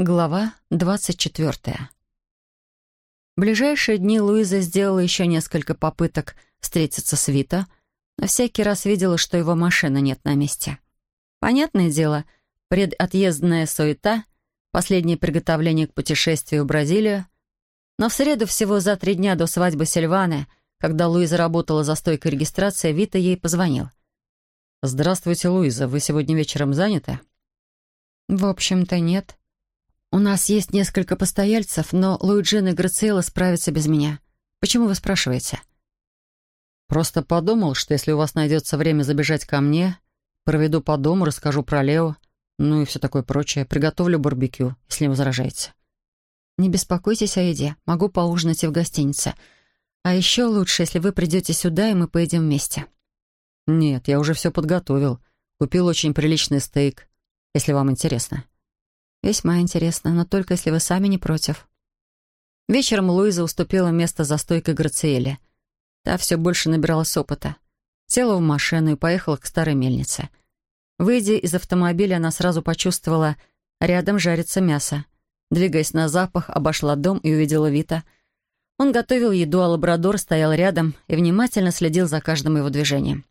Глава 24. В ближайшие дни Луиза сделала еще несколько попыток встретиться с Вито, но всякий раз видела, что его машины нет на месте. Понятное дело, предотъездная суета, последнее приготовление к путешествию в Бразилию, но в среду всего за три дня до свадьбы Сильваны, когда Луиза работала за стойкой регистрации, Вита ей позвонил. «Здравствуйте, Луиза. Вы сегодня вечером заняты?» «В общем-то, нет», «У нас есть несколько постояльцев, но Луиджин и Грациэла справятся без меня. Почему вы спрашиваете?» «Просто подумал, что если у вас найдется время забежать ко мне, проведу по дому, расскажу про Лео, ну и все такое прочее, приготовлю барбекю, если не возражаете». «Не беспокойтесь о еде. Могу поужинать и в гостинице. А еще лучше, если вы придете сюда, и мы поедем вместе». «Нет, я уже все подготовил. Купил очень приличный стейк, если вам интересно». «Весьма интересно, но только если вы сами не против». Вечером Луиза уступила место за стойкой Грациэле. Та все больше набиралась опыта. Села в машину и поехала к старой мельнице. Выйдя из автомобиля, она сразу почувствовала, рядом жарится мясо. Двигаясь на запах, обошла дом и увидела Вита. Он готовил еду, а лабрадор стоял рядом и внимательно следил за каждым его движением.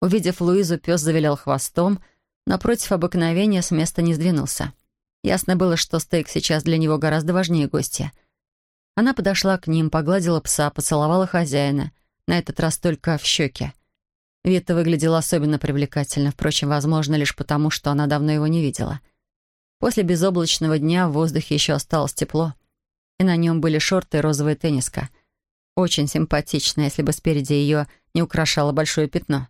Увидев Луизу, пес завилял хвостом, напротив обыкновения с места не сдвинулся. Ясно было, что стейк сейчас для него гораздо важнее гостя. Она подошла к ним, погладила пса, поцеловала хозяина, на этот раз только в щеке. Вита выглядела особенно привлекательно, впрочем, возможно, лишь потому, что она давно его не видела. После безоблачного дня в воздухе еще осталось тепло, и на нем были шорты и розовая тенниска. Очень симпатично, если бы спереди ее не украшало большое пятно.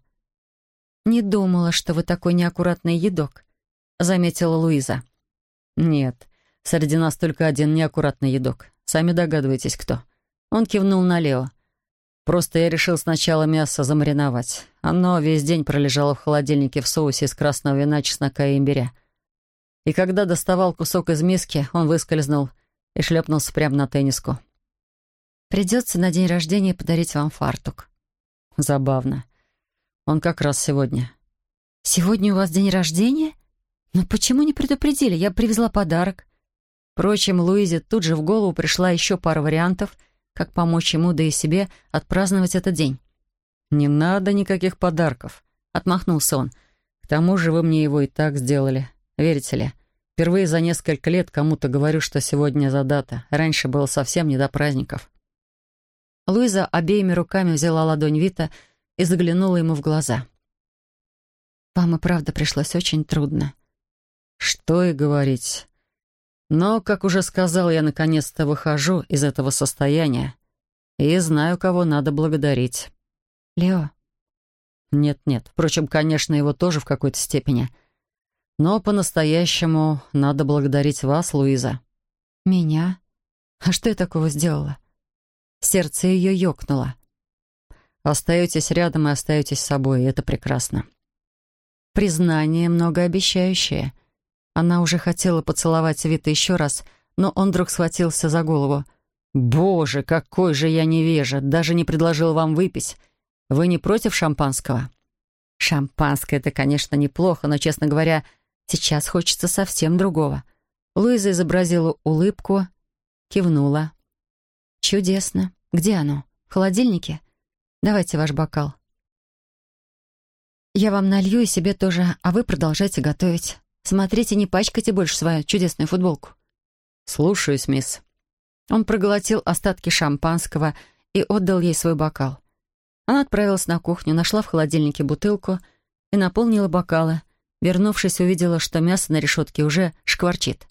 «Не думала, что вы такой неаккуратный едок», — заметила Луиза. «Нет, среди нас только один неаккуратный едок. Сами догадываетесь, кто». Он кивнул на Лео. «Просто я решил сначала мясо замариновать. Оно весь день пролежало в холодильнике в соусе из красного вина, чеснока и имбиря. И когда доставал кусок из миски, он выскользнул и шлепнулся прямо на тенниску. «Придется на день рождения подарить вам фартук». «Забавно. Он как раз сегодня». «Сегодня у вас день рождения?» «Но почему не предупредили? Я привезла подарок». Впрочем, Луизе тут же в голову пришла еще пара вариантов, как помочь ему, да и себе, отпраздновать этот день. «Не надо никаких подарков», — отмахнулся он. «К тому же вы мне его и так сделали. Верите ли? Впервые за несколько лет кому-то говорю, что сегодня за дата. Раньше было совсем не до праздников». Луиза обеими руками взяла ладонь Вита и заглянула ему в глаза. «Вам и правда пришлось очень трудно», что и говорить. Но, как уже сказал, я наконец-то выхожу из этого состояния и знаю, кого надо благодарить. Лео? Нет-нет. Впрочем, конечно, его тоже в какой-то степени. Но по-настоящему надо благодарить вас, Луиза. Меня? А что я такого сделала? Сердце ее ёкнуло. Остаетесь рядом и остаетесь собой, и это прекрасно. Признание многообещающее — она уже хотела поцеловать Вита еще раз, но он вдруг схватился за голову. «Боже, какой же я невежа! Даже не предложил вам выпить. Вы не против шампанского?» «Шампанское — это, конечно, неплохо, но, честно говоря, сейчас хочется совсем другого». Луиза изобразила улыбку, кивнула. «Чудесно. Где оно? В холодильнике? Давайте ваш бокал». «Я вам налью и себе тоже, а вы продолжайте готовить». Смотрите, не пачкайте больше свою чудесную футболку». «Слушаюсь, мисс». Он проглотил остатки шампанского и отдал ей свой бокал. Она отправилась на кухню, нашла в холодильнике бутылку и наполнила бокалы. Вернувшись, увидела, что мясо на решетке уже шкварчит.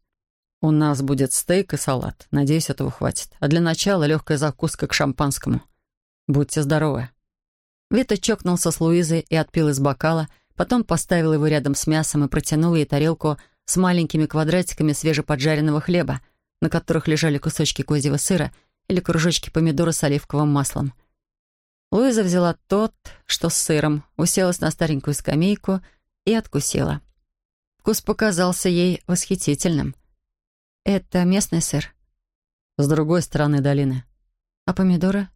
«У нас будет стейк и салат. Надеюсь, этого хватит. А для начала легкая закуска к шампанскому. Будьте здоровы». Вита чокнулся с Луизой и отпил из бокала — Потом поставил его рядом с мясом и протянул ей тарелку с маленькими квадратиками свежеподжаренного хлеба, на которых лежали кусочки козьего сыра или кружочки помидора с оливковым маслом. Луиза взяла тот, что с сыром, уселась на старенькую скамейку и откусила. Вкус показался ей восхитительным. «Это местный сыр?» «С другой стороны долины». «А помидоры?»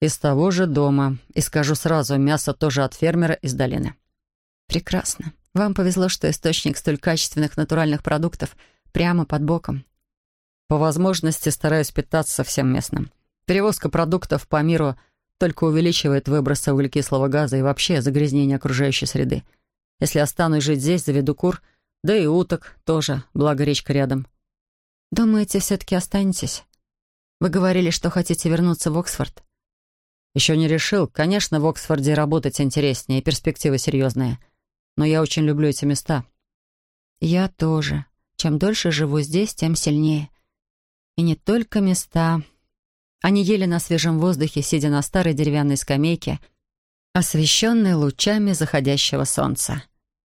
«Из того же дома. И скажу сразу, мясо тоже от фермера из долины». Прекрасно. Вам повезло, что источник столь качественных натуральных продуктов прямо под боком. По возможности стараюсь питаться всем местным. Перевозка продуктов по миру только увеличивает выбросы углекислого газа и вообще загрязнение окружающей среды. Если останусь жить здесь, заведу кур, да и уток тоже, благо речка рядом. «Думаете, все-таки останетесь? Вы говорили, что хотите вернуться в Оксфорд?» «Еще не решил. Конечно, в Оксфорде работать интереснее, перспективы серьезные. Но я очень люблю эти места». «Я тоже. Чем дольше живу здесь, тем сильнее. И не только места. Они ели на свежем воздухе, сидя на старой деревянной скамейке, освещенной лучами заходящего солнца.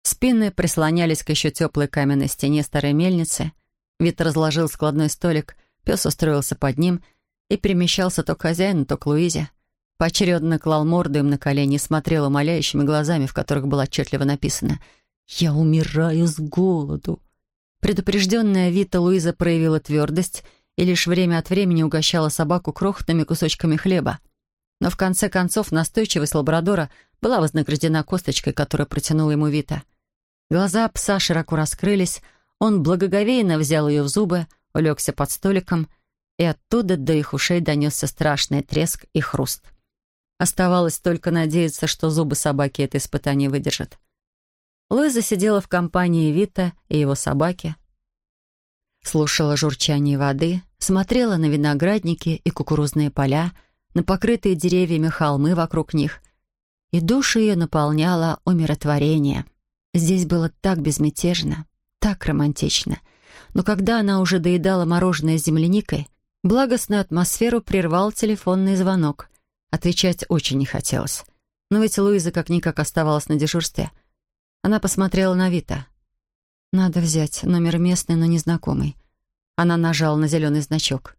Спины прислонялись к еще теплой каменной стене старой мельницы. Вид разложил складной столик, пес устроился под ним и перемещался то к хозяину, то к Луизе. Поочередно клал морду им на колени и смотрел умоляющими глазами, в которых было отчетливо написано «Я умираю с голоду». Предупрежденная Вита Луиза проявила твердость и лишь время от времени угощала собаку крохотными кусочками хлеба. Но в конце концов настойчивость лабрадора была вознаграждена косточкой, которую протянула ему Вита. Глаза пса широко раскрылись, он благоговейно взял ее в зубы, улегся под столиком, и оттуда до их ушей донесся страшный треск и хруст. Оставалось только надеяться, что зубы собаки это испытание выдержат. Луиза сидела в компании Вита и его собаки, слушала журчание воды, смотрела на виноградники и кукурузные поля, на покрытые деревьями холмы вокруг них, и душу ее наполняло умиротворение. Здесь было так безмятежно, так романтично. Но когда она уже доедала мороженое с земляникой, благостную атмосферу прервал телефонный звонок. Отвечать очень не хотелось. Но ведь Луиза как-никак оставалась на дежурстве. Она посмотрела на Вита. «Надо взять. Номер местный, но незнакомый». Она нажала на зеленый значок.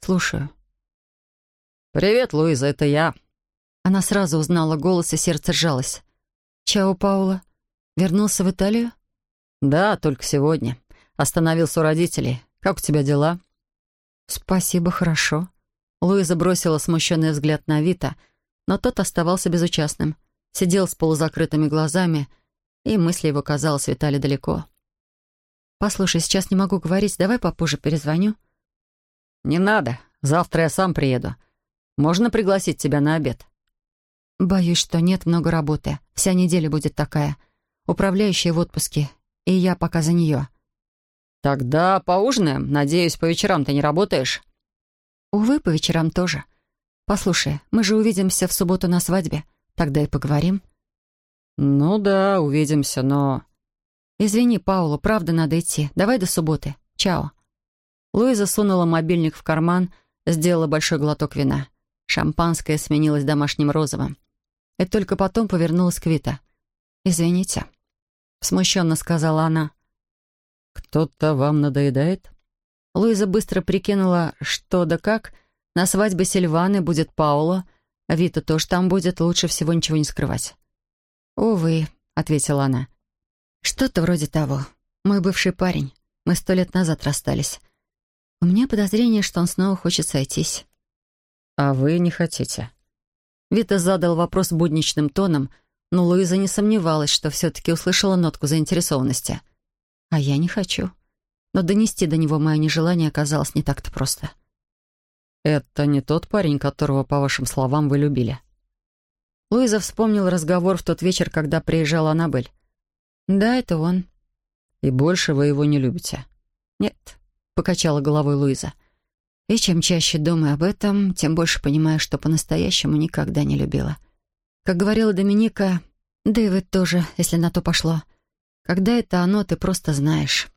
«Слушаю». «Привет, Луиза, это я». Она сразу узнала голос, и сердце сжалось. «Чао, Паула. Вернулся в Италию?» «Да, только сегодня. Остановился у родителей. Как у тебя дела?» «Спасибо, хорошо». Луиза бросила смущенный взгляд на Вита, но тот оставался безучастным. Сидел с полузакрытыми глазами, и мысли его, казалось, витали далеко. «Послушай, сейчас не могу говорить, давай попозже перезвоню». «Не надо. Завтра я сам приеду. Можно пригласить тебя на обед?» «Боюсь, что нет, много работы. Вся неделя будет такая. Управляющая в отпуске, и я пока за нее». «Тогда поужинаем. Надеюсь, по вечерам ты не работаешь?» «Увы, по вечерам тоже. Послушай, мы же увидимся в субботу на свадьбе. Тогда и поговорим». «Ну да, увидимся, но...» «Извини, Паула, правда надо идти. Давай до субботы. Чао». Луиза сунула мобильник в карман, сделала большой глоток вина. Шампанское сменилось домашним розовым. И только потом повернулась к Вита. «Извините», — смущенно сказала она. «Кто-то вам надоедает?» Луиза быстро прикинула, что да как. На свадьбе Сильваны будет Паула, Вита тоже там будет, лучше всего ничего не скрывать. «Увы», — ответила она. «Что-то вроде того. Мой бывший парень. Мы сто лет назад расстались. У меня подозрение, что он снова хочет сойтись». «А вы не хотите?» Вита задал вопрос будничным тоном, но Луиза не сомневалась, что все-таки услышала нотку заинтересованности. «А я не хочу». Но донести до него мое нежелание оказалось не так-то просто. «Это не тот парень, которого, по вашим словам, вы любили?» Луиза вспомнил разговор в тот вечер, когда приезжала Аннабель. «Да, это он». «И больше вы его не любите?» «Нет», — покачала головой Луиза. «И чем чаще думаю об этом, тем больше понимаю, что по-настоящему никогда не любила. Как говорила Доминика, да и вы тоже, если на то пошло. Когда это оно, ты просто знаешь».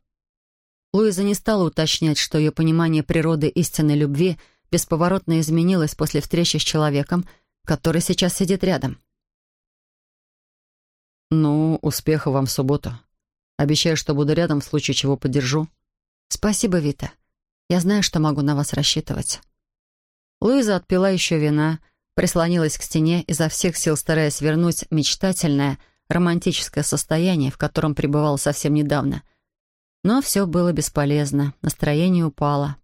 Луиза не стала уточнять, что ее понимание природы истинной любви бесповоротно изменилось после встречи с человеком, который сейчас сидит рядом. «Ну, успеха вам в субботу. Обещаю, что буду рядом в случае чего поддержу». «Спасибо, Вита. Я знаю, что могу на вас рассчитывать». Луиза отпила еще вина, прислонилась к стене, изо всех сил стараясь вернуть мечтательное, романтическое состояние, в котором пребывала совсем недавно. Но все было бесполезно, настроение упало.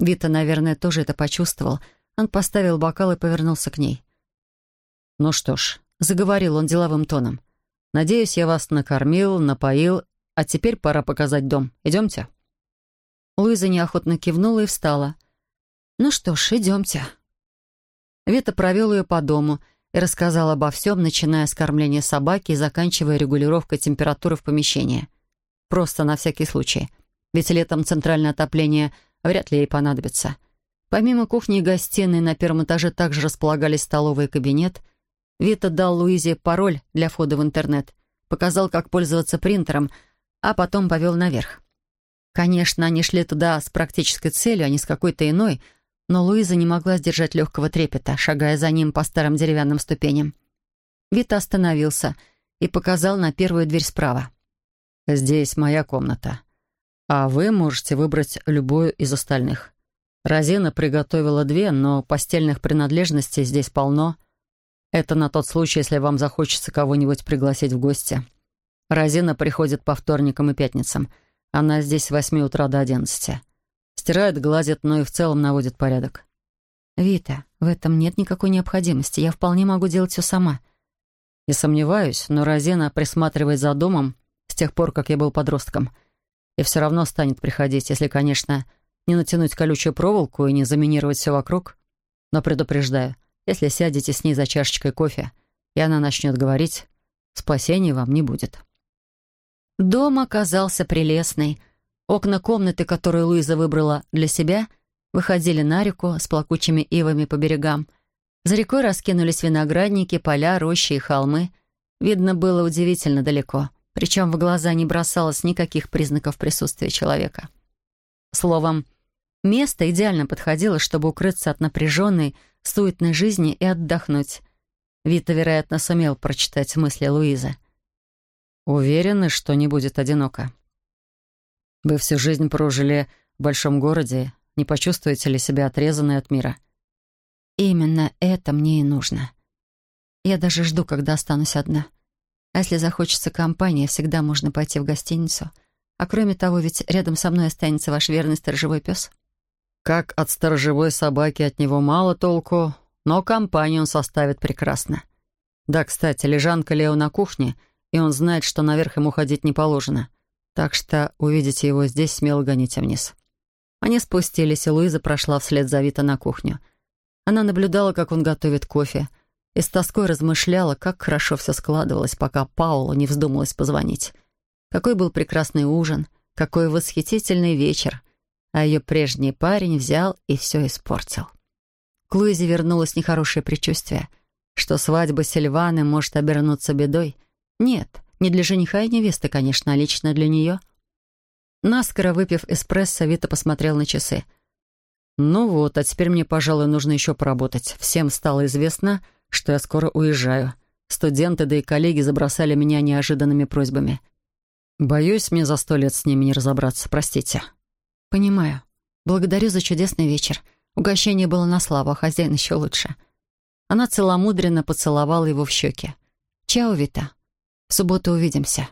Вита, наверное, тоже это почувствовал. Он поставил бокал и повернулся к ней. «Ну что ж», — заговорил он деловым тоном, Надеюсь, я вас накормил, напоил, а теперь пора показать дом. Идемте?» Луиза неохотно кивнула и встала. «Ну что ж, идемте». Вита провел ее по дому и рассказал обо всем, начиная с кормления собаки и заканчивая регулировкой температуры в помещении. Просто на всякий случай. Ведь летом центральное отопление вряд ли ей понадобится. Помимо кухни и гостиной, на первом этаже также располагались столовый и кабинет. Вита дал Луизе пароль для входа в интернет, показал, как пользоваться принтером, а потом повел наверх. Конечно, они шли туда с практической целью, а не с какой-то иной, но Луиза не могла сдержать легкого трепета, шагая за ним по старым деревянным ступеням. Вита остановился и показал на первую дверь справа. «Здесь моя комната, а вы можете выбрать любую из остальных. Розина приготовила две, но постельных принадлежностей здесь полно. Это на тот случай, если вам захочется кого-нибудь пригласить в гости. Розина приходит по вторникам и пятницам — она здесь с восьми утра до одиннадцати. Стирает, гладит, но и в целом наводит порядок. «Вита, в этом нет никакой необходимости. Я вполне могу делать все сама». Не сомневаюсь, но Розина присматривает за домом тех пор, как я был подростком. И все равно станет приходить, если, конечно, не натянуть колючую проволоку и не заминировать все вокруг. Но предупреждаю, если сядете с ней за чашечкой кофе, и она начнет говорить, спасения вам не будет. Дом оказался прелестный. Окна комнаты, которую Луиза выбрала для себя, выходили на реку с плакучими ивами по берегам. За рекой раскинулись виноградники, поля, рощи и холмы. Видно было удивительно далеко, причем в глаза не бросалось никаких признаков присутствия человека. Словом, место идеально подходило, чтобы укрыться от напряженной, суетной жизни и отдохнуть. Вита, вероятно, сумел прочитать мысли Луизы — Уверены, что не будет одиноко? Вы всю жизнь прожили в большом городе, не почувствуете ли себя отрезанной от мира? Именно это мне и нужно. Я даже жду, когда останусь одна. А если захочется компания, всегда можно пойти в гостиницу. А кроме того, ведь рядом со мной останется ваш верный сторожевой пес. Как от сторожевой собаки от него мало толку, но компанию он составит прекрасно. Да, кстати, лежанка Лео на кухне — и он знает, что наверх ему ходить не положено. Так что увидите его здесь, смело гоните вниз». Они спустились, и Луиза прошла вслед за Вита на кухню. Она наблюдала, как он готовит кофе, и с тоской размышляла, как хорошо все складывалось, пока Паула не вздумалась позвонить. Какой был прекрасный ужин, какой восхитительный вечер, а ее прежний парень взял и все испортил. К Луизе вернулось нехорошее предчувствие, что свадьба Сильваны может обернуться бедой — нет, не для жениха и невесты, конечно, а лично для нее. Наскоро выпив эспрессо, Вита посмотрел на часы. «Ну вот, а теперь мне, пожалуй, нужно еще поработать. Всем стало известно, что я скоро уезжаю. Студенты, да и коллеги забросали меня неожиданными просьбами. Боюсь, мне за сто лет с ними не разобраться, простите». «Понимаю. Благодарю за чудесный вечер. Угощение было на славу, а хозяин еще лучше». Она целомудренно поцеловала его в щеки. «Чао, Вита». В субботу увидимся.